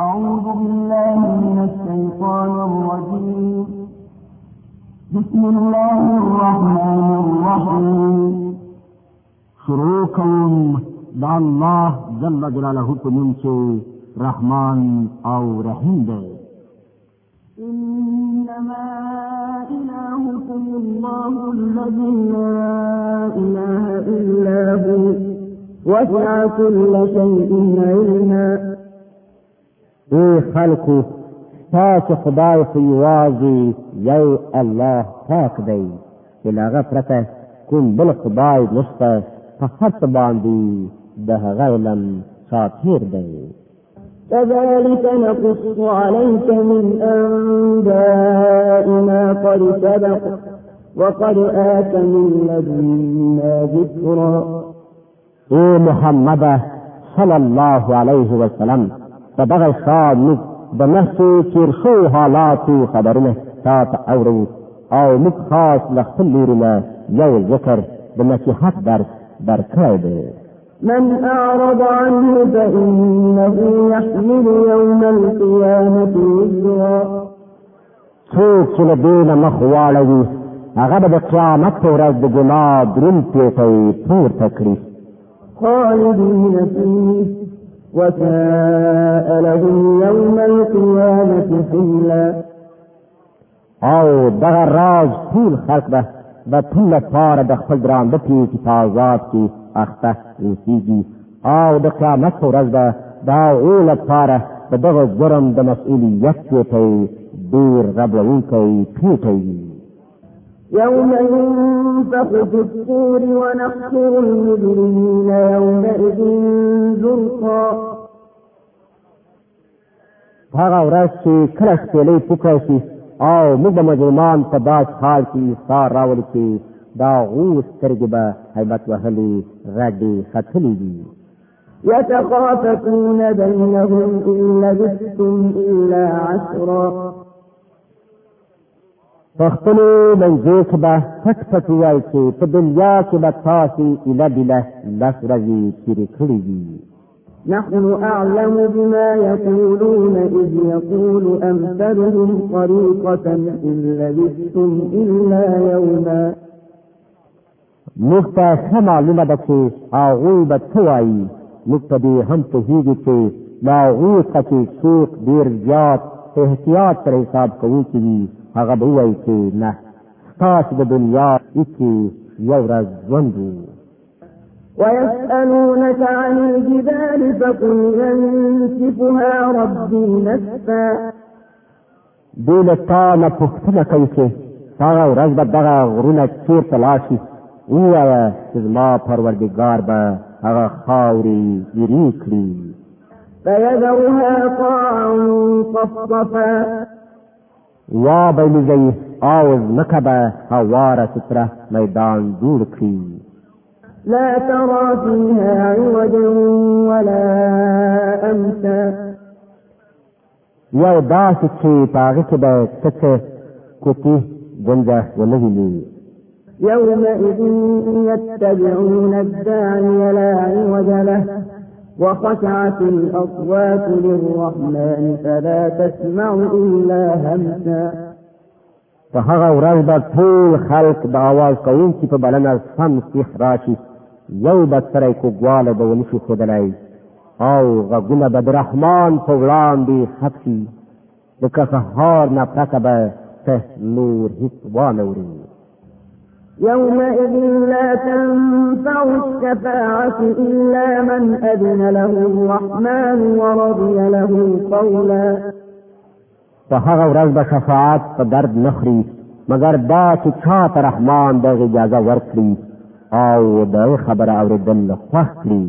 أعوذ بالله من الشيطان الرجيم بسم الله الرحمن الرحيم شروكم کوم الله جل جلاله منك رحمن رحمان او رحيم دی إنما إلهكم الله الذي لا إله إلا هو وسع كل شيء علما اے خلقو تاسو خدای خو یوازې یو الله پاک دی چې هغه پرته کوم بل خدای نشته په هڅه باندې د هغه علم ساتیر دی كذلك نقص عليك من أنباء ما قد سبق وقد آت من لدنا ذكرا إيه محمد صلى الله عليه وسلم په دغه ښار موږ د مخکې تیر شوو حالاتو خبرونه تا ته اورو او موږ خاص له خپل لوري نه یو ذکر د نصیحت درس درکړی دی من أعرض عنه فإنه يحمل يوم القيامة وزرا څوک چې له دې نه مخ واړوي هغه به د قیامت په ورځ د ګناه دروند پیټی پورته کړي خالدین فيه وساء لهم يوم القيامة حملا او دغه راز ټول خلق به به ټول پاره د خپل ګران د پی کې آزاد کې اخته اوسیږي او د قیامت ورځ به دا اول پاره د دغه ګرم د مسؤلیت کې ډیر غبلوونکی پیټوي يوم ينفخ في الصور ونحشر المجرمين يومئذ زرقا هغه ورځ چې کله سپېلې پوکه شي او موږ به مجرمان په داس حال کې سار راولي چې دا غوس سترګې به حیبت وهلي رډې ختلي دي يتخافتون بينهم إن لبثتم إلا عشرا په خپل منځو کې به پټ پټ وایي چې په دنیا کې به تاسو اله بله لس ورځې تېرې کړې دي نحن أعلم بما يقولون إذ يقول أمثلهم طريقة إن لبثتم إلا يوما مختا سما لما دكي آغوي بتوائي مختا دي هم تهيجي كي لا غوطة كي سوق دير جات احتياط پر حساب کوي کې هغه به وایي چې نه ستاسو د دنیا هیڅ یو ورځ ژوند ويسألونك عن الجبال فقل ينسفها ربي نسفا دوی له تا نه پوښتنه کوي چې هغه ورځ به دغه غرونه چېرته لاړ شي ووایه چې زما پروردګار به هغه خاورې ایرې کړي فیذرها قاعا صفصفا وا به لږی او ځمکه به هواره سپره میدان جوړ کړي لا ترى فيها عوجا ولا أمسا یو داسې چې پاغه کې به تڅ کوتي ګنده ولهلی يومئذ يتبعون الداعي لا عوج له وخشعت الأصوات للرحمن فلا تسمع إلا همسا په هغه ورځ به ټول خلک د اواز کوونکي په بلنه سم سیخ راشي یو به سره کوګواله به ونشي ښودلی او غږونه به د رحمان په وړاندې خط شي د کسهار نه پرته به ته نور هېڅ وانه اوري يومئذ لا تنفع الشفاعة إلا من أذن له الرحمن ورضي له قولا په هغه ورځ فدرد نخري مگر دا چې چا ته رحمان دغه اجازه ورکړي او دغه خبره اورېدل خوښ کړي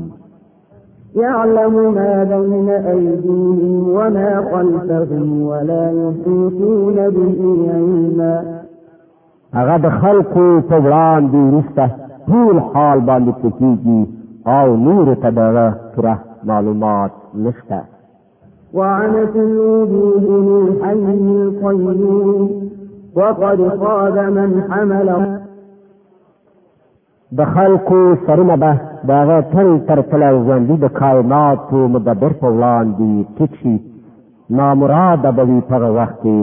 يعلم ما بين أيديهم وما خلفهم ولا يحيطون به علما هغه د خلقو په وړاندې ورسته ټول حال باندې پکېږي او نور ته دغه پوره معلومات نشته وعنت الوجوه للحي القيوم وقد خاب من حمل د خلقو سرونه به دغه تل تر تله ژوندي د کائناتو مدبر په وړاندې ټیټ شي نامراده به وي په هغه وخت کې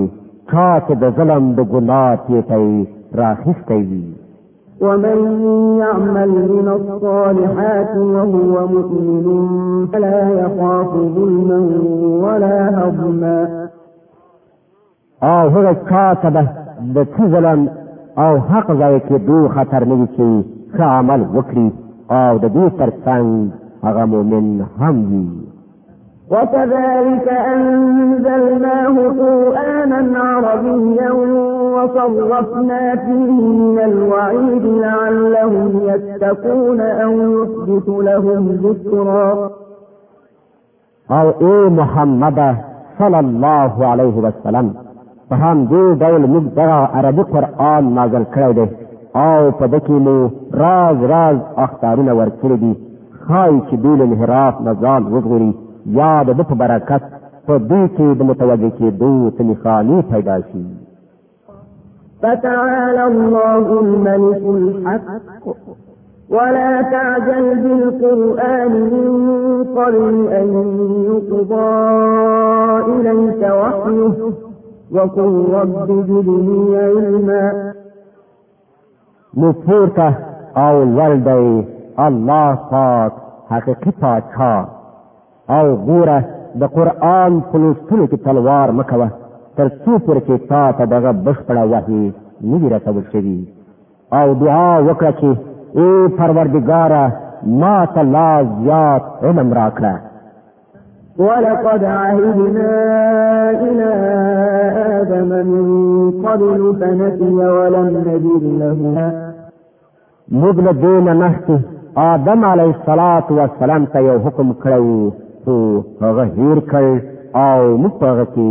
چا چې د ظلم د ګناه تېتی راخستی وي ومن يعمل من الصالحات وهو مؤمن فلا يخاف ظلما ولا هضما او هغه چا ته د څه ظلم او حق ځای کې دو خطر نه وي چې ښه عمل وکړي او د دې ترڅنګ هغه مؤمن هم وي وكذلك أنزلناه قرآنا عربيا وصرفنا فيه من الوعيد لعلهم يتقون أو يحدث لهم ذكرا او اے محمد صلی الله علیه وسلم په هم دې ډول موږ دغه عربي قرآن نازل کړی دی او په دکې مو راز راز اختارونه ورکړي دي ښایي چې دوی له انحراف نه ځان وژغوري یا د ده په برکت په دې کې د متوجه کېدو څه نښانې پیدا شي فتعالى الله الملك الحق ولا تعجل بالقرآن من قبل أن يقضى إليك وحيه وقل رب زدني علما نفورته او ولدی الله پاک حقیقی پاچا او ګوره د قرآن په لوستلو کې تلوار مه کوه تر څو پورې چې تا ته دغه بشپړه وحي نه وي رسول شوي او دعا وکړه چې ای پروردګاره ما ته لا زیات علم راکړه ولقد عهدنا إلى آدم من قبل فنسي ولم نجد له مبل دین نحتی آدم علیه الصلاة والسلام ته یو حکم کړو تاسو هغه هیر کړ او موږ هغه کې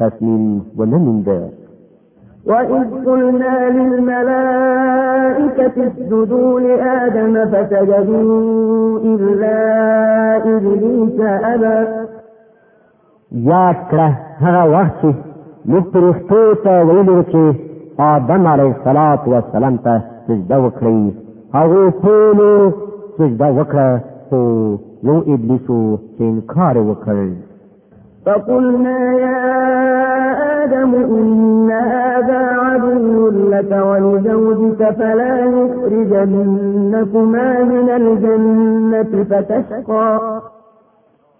تسلیم ولننده وإذ قلنا للملائكة اسجدوا لآدم فسجدوا إلا إبليس أبى یاد کړه هغه وخت چې موږ پرښتو ته ویلو چې آدم علیه الصلاة والسلام ته سجده وکړي هغه ټول سجده وکړه خو یو ابلیسو چې انکار وکړ فقلنا يا آدم إن هذا عدو لك ولزوجك فلا يخرجنكما من الجنة فتشقى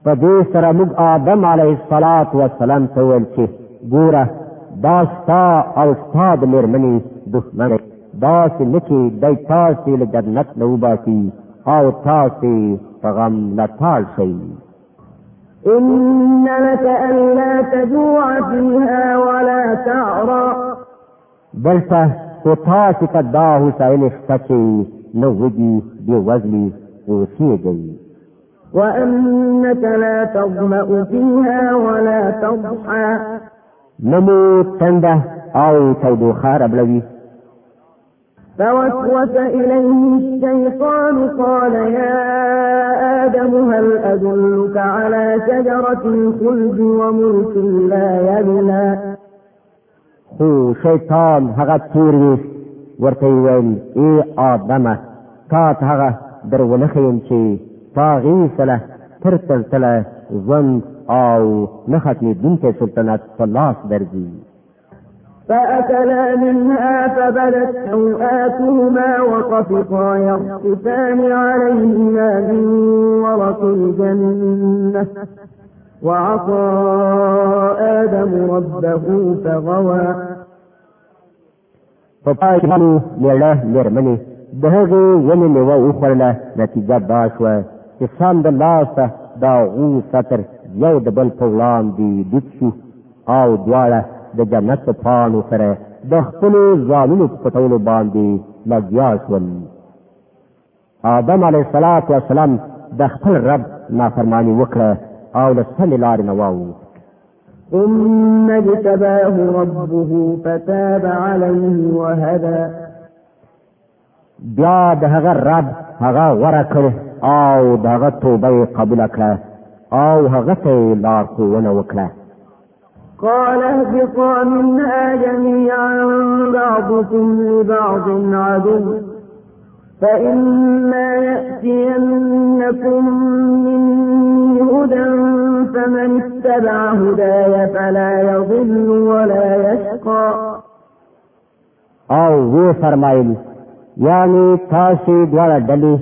فدې سره موږ آدم علیه الصلاة والسلام ته ویل چې ګوره دا ستا او ستا د مېرمنې دښمن داسې نه چې دی تاسې له جنت نه وباسي او تاسې په غم لتاړ شي إنك ألا تجوع فيها ولا تعرى بلته خطا چې قدا حسین خطکی نو وږي دی وزلی اوسیږي وأنك لا تظمأ فيها ولا تضحى نمو تنده او تودوخا ربلوي فوسوس إليه الشيطان قال يا آدم هل أدلك على شجرة الخلد وملك لا يبلى خو شیطان هغه تور ویست ورته ویل ای آدمه تا ته هغه در ونښیم چې پاغې سله تر تلتله ژوند او نه ختمېدونکی سلطنت په لاس درځي فأكلا منها فبدت سوآتهما وطفقا يخصفان عليهما من ورق الجنة وعصى آدم ربه فغوى فقال شانو میړه میرمنې د هغې ونې میوه وخوړله نتیجه دا شوه چې سم د لاسه د سطر یو د بل په وړاندې ډوب او دواله د جنت په پانو سره د خپل ځانونو په پټولو باندې لګیا شول آدم علیه الصلاۃ والسلام د خپل رب نافرمانی وکړه او د سمې لارې نه واوښت ثم اجتباه ربه فتاب عليه وهدى بیا د هغه رب هغه غوره کړ او د هغه توبه قبول کړه او هغه ته لار ښوونه وکړه قال اهبطا منها جميعا بعضكم لبعض عدو فإما يأتينكم مني هدى فمن اتبع هداي فلا يضل ولا يشقى او وی فرمایل یعنی تاسو دواړه ډلې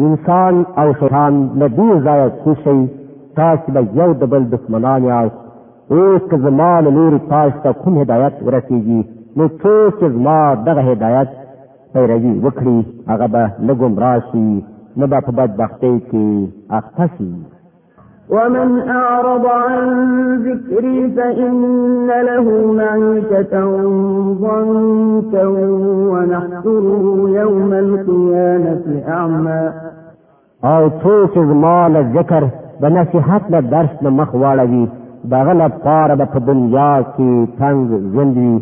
انسان او شیطان له دې ځایه کوشي تاسو به یو د بل دښمنان یاست اوس که زما له لورې تاسو ته کوم هدایت ورسېږي نو څوک چې زما دغه هدایت پیروي وکړي هغه به نه ګمراه شي نه به په بدبختۍ کې اخته شي ومن أعرض عن ذكري فإن له معيشة ضنكا ونحشره يوم القيامة أعمى او څوک زما له ذکر د نصیحت له درس نه مخ واړوي دغه لپاره به په دنیا کې تنگ ژوند وي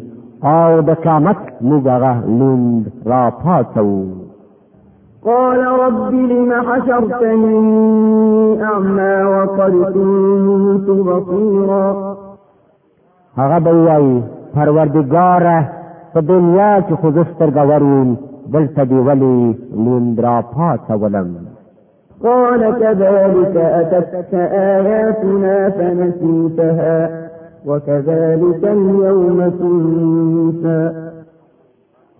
او د قیامت موږ هغه لوند را پاتو قال رب لم حشرتني أعمى وقد كنت بصيرا هغه به وایي پروردګاره په دنیا کې خو زه سترګه ور وم دلته دې ولې لوند را پاڅولم قال كذلك أتتك آياتنا فنسيتها وكذلك اليوم تنسى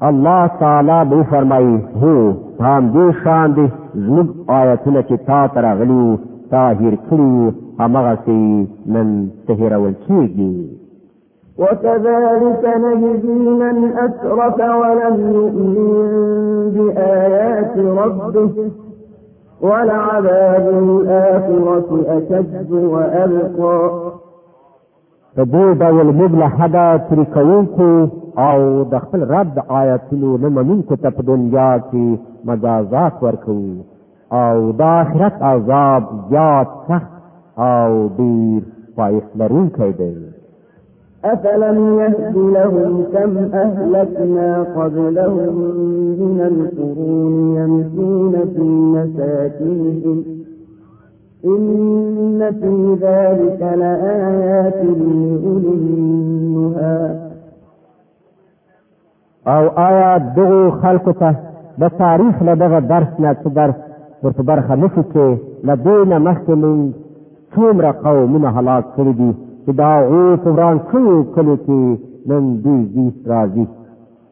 الله تعالی به فرمایي هو هم دې شان دي زموږ آیتونه چې تا ته راغلي تا هیر کړي همغه سي نن تهیرول کیږي وكذلك نجزي من أسرف ولم يؤمن بآيات ربه ولعذاب الآخرة أشد وأبقى د دې ډول موږ له حدا ترې کوونکو او د خپل رب آیاتونو نه منونکو ته په دنیا کې مجازات ورکوو او د آخرت عذاب زیات سخت او ډیر پایښت لرونکی دی أفلم يهد لهم كم أهلكنا قبلهم من القرون يمشون في مساكنهم إن في ذلك لآيات لأولي النهى او آیا دغو خلکو ته د تاریخ له دغه درس نه څه درس ورته برخه نه شو چې له دې نه مخکې مونږ څومره قومونه هلاک کړي دي چې دا غو په وران شوی کلی کې نن دې دې راځي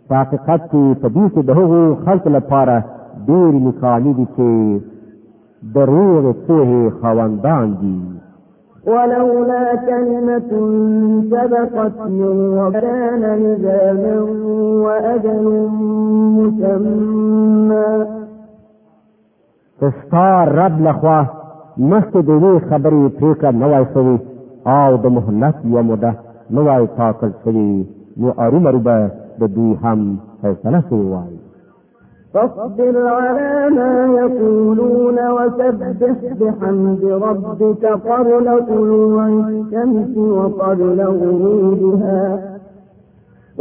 په حقیقت کې په دې کې دغه خلق لپاره ډېر مثالی دي چې ضرور په خواندان دي ولولا كلمة سبقت من وكان نزاما وأجل مسمى تستار رب لخوا مست دې خبرې پریکړه نوای شوی او د مهلت یو موده نوای ټاکل شوي نو ارومرو به د دوی هم فیصله شوې وای فاصبر على ما يقولون وسبح بحمد ربك قبل طلوع الشمس وقبل غروبها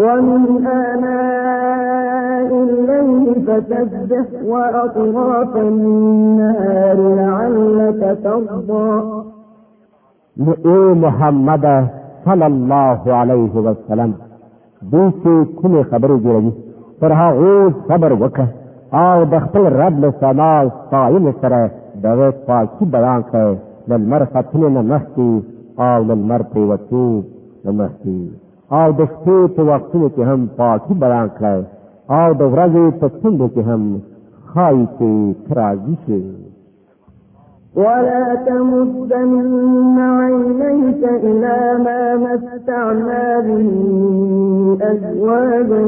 ومن آناء الليل فسبح وأطراف النهار لعلك ترضى نو اے محمد صلی الله علیه وسلم دې څه کومه خبره جوړي پر هغه صبر وکړه او د خپل رب له سما قائم سره د پاکي بیان کړه للمر ختنه نه مختی او للمر په وتو نه مختی او د شپې په وختونو کې هم پاکي بیان کړه او د ورځې په څنډه کې هم خایته ترازی شي ولا تمدن عينيك إلى ما مستعنا به أزواجا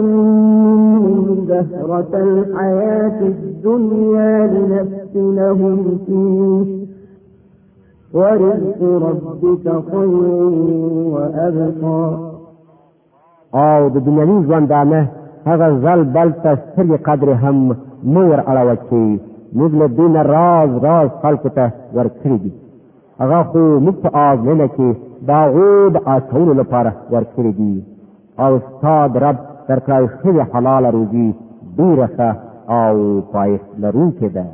من زهرة الحياة الدنيا لنفتنهم فيه ورزق ربك خير وأبقى او د دنیوي ژوندانه هغه ځل بل ته سترې هم مور اړول شي موږ له دین راز راز خلکو ته ورکړي دي هغه خو موږ په آزمینه کې دا غوب اچولو لپاره ورکړي دي او استاد رب ترکای شوی حلال روزي ډیره ښه او پایښت لرونکې ده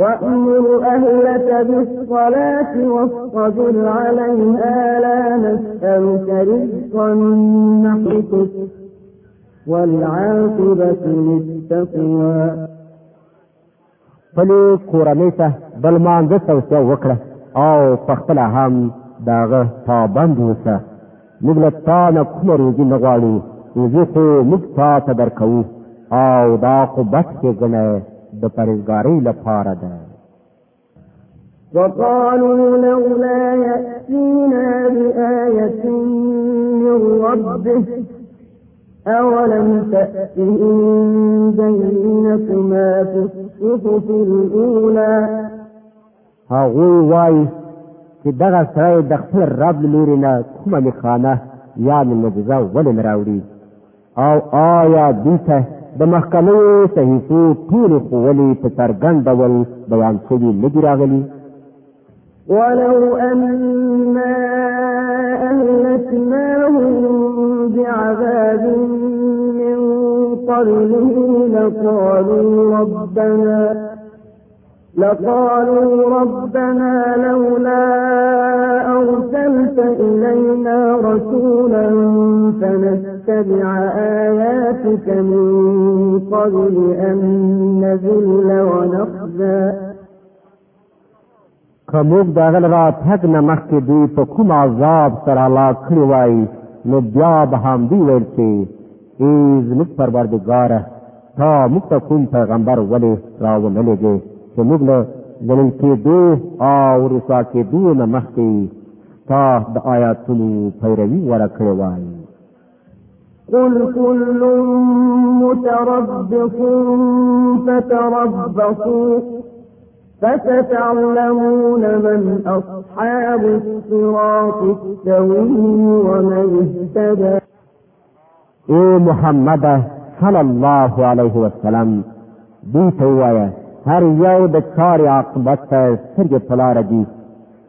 وأمر أهلك بالصلاة واصطبر عليها لا نسألك رزقا نحرسك والعاقبة للتقوى خپلې کورنۍ ته بل مانځه توصیه وکړه او پخپله هم د هغه پابند اوسه موږ له تا نه کومه روزي نه غواړو روزي خو موږ تا ته درکوو او دا خو بد کېږلی د پرهېزګارۍ لپاره ده وقالوا لولا يأتينا بآية من ربه أولم تأتهم بينة ما في الصحف الأولى هغوی وایي چې دغه سړی د خپل رب لوري نه کومه نښانه یا معجزه ولې نه راوړي او آیا دوی ته د مخکنیو صحیفو ټولې ښوولې په څرګند ډول بیان شوي نه دي راغلي ولو أنا أهلكناهم بعذاب من قبله لقالوا ربنا لقالوا ربنا لولا أرسلت إلينا رسولا فنتبع آياتك من قبل أن نذل ونخزى که موږ د هغه لپاره تګ نه مخکې دوی په کوم عذاب سره هلاک کړي وای نو بیا به هم دی ویل چې ای زموږ پروردګاره تا موږ ته کوم پیغمبر ولې راوملېږې چې موږ له زمونږ کېدو او رسوا کېدو نه مخکې تا د آیاتونو پیروي وره کړې وای قل كل متربص فتربصوا فستعلمون من أصحاب الصراط السوي ومن اهتدى اے محمد صلی الله علیه وسلم دې ته وایه هر یو د کار عاقبت ته سترګې پلار دي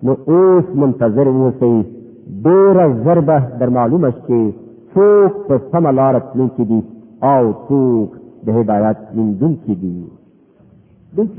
نو اوس منتظر اوسئ ډېره زر به در معلومه شي څوک په سمه لاره تلونکي دي او څوک د هدایت نیندونکي دي